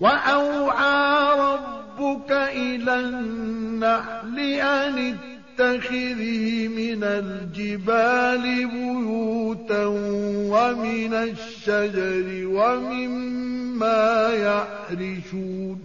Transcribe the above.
وأوعى ربك إلى النحل أن اتخذي من الجبال بيوتا ومن الشجر ومما يعرشون